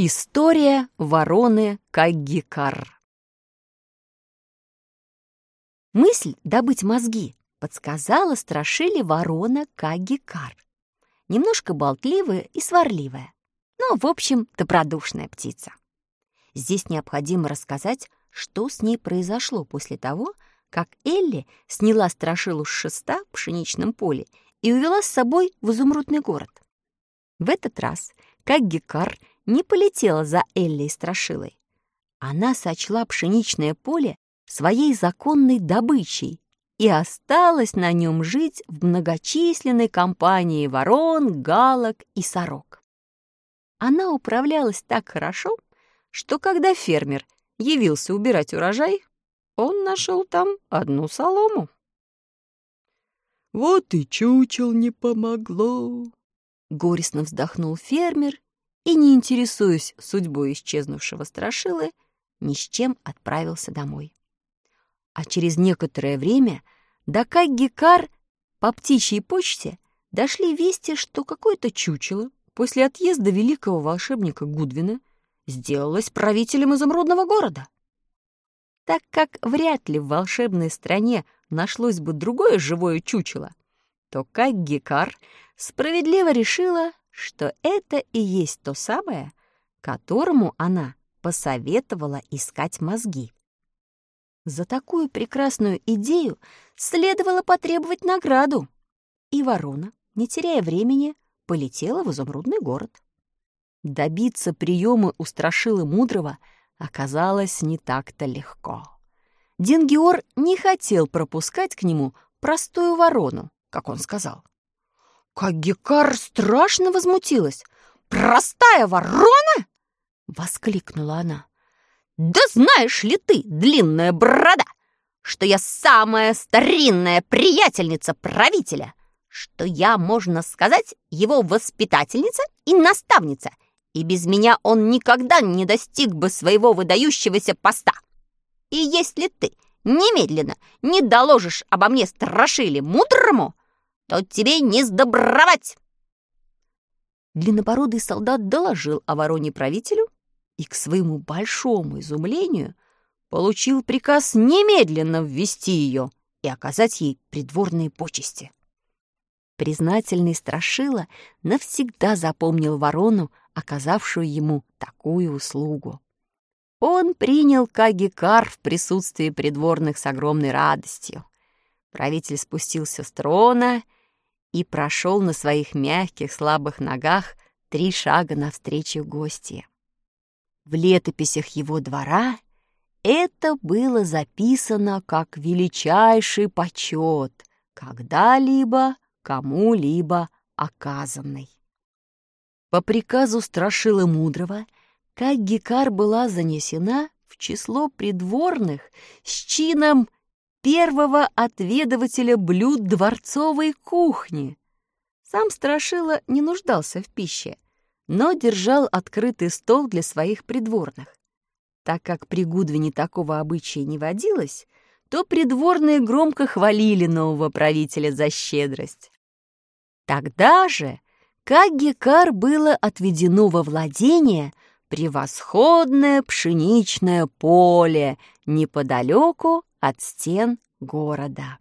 История вороны Каггикар Мысль добыть мозги подсказала страшили ворона Каггикар. Немножко болтливая и сварливая, но, в общем, добродушная птица. Здесь необходимо рассказать, что с ней произошло после того, как Элли сняла страшилу с шеста в пшеничном поле и увела с собой в изумрудный город. В этот раз Каггикар не полетела за Элли Страшилой. Она сочла пшеничное поле своей законной добычей и осталась на нем жить в многочисленной компании ворон, галок и сорок. Она управлялась так хорошо, что когда фермер явился убирать урожай, он нашел там одну солому. «Вот и чучел не помогло!» Горестно вздохнул фермер и, не интересуясь судьбой исчезнувшего страшилы, ни с чем отправился домой. А через некоторое время до Каггикар по птичьей почте дошли вести, что какое-то чучело после отъезда великого волшебника Гудвина сделалось правителем изумрудного города. Так как вряд ли в волшебной стране нашлось бы другое живое чучело, то Каггикар справедливо решила, что это и есть то самое, которому она посоветовала искать мозги. За такую прекрасную идею следовало потребовать награду, и ворона, не теряя времени, полетела в изумрудный город. Добиться приема у Страшилы Мудрого оказалось не так-то легко. Дингиор не хотел пропускать к нему простую ворону, как он сказал. Кагикар страшно возмутилась. «Простая ворона?» — воскликнула она. «Да знаешь ли ты, длинная борода, что я самая старинная приятельница правителя, что я, можно сказать, его воспитательница и наставница, и без меня он никогда не достиг бы своего выдающегося поста. И если ты немедленно не доложишь обо мне страшили мудрому, то тебе не сдобровать!» Длиннобородый солдат доложил о вороне правителю и, к своему большому изумлению, получил приказ немедленно ввести ее и оказать ей придворные почести. Признательный Страшила навсегда запомнил ворону, оказавшую ему такую услугу. Он принял Кагикар в присутствии придворных с огромной радостью. Правитель спустился с трона и прошел на своих мягких, слабых ногах три шага навстречу гостье. В летописях его двора это было записано как величайший почет, когда-либо кому-либо оказанный. По приказу Страшила Мудрого Каггикар была занесена в число придворных с чином первого отведывателя блюд дворцовой кухни. Сам Страшила не нуждался в пище, но держал открытый стол для своих придворных. Так как при Гудвине такого обычая не водилось, то придворные громко хвалили нового правителя за щедрость. Тогда же Каггикар было отведено во владение превосходное пшеничное поле неподалеку от стен города.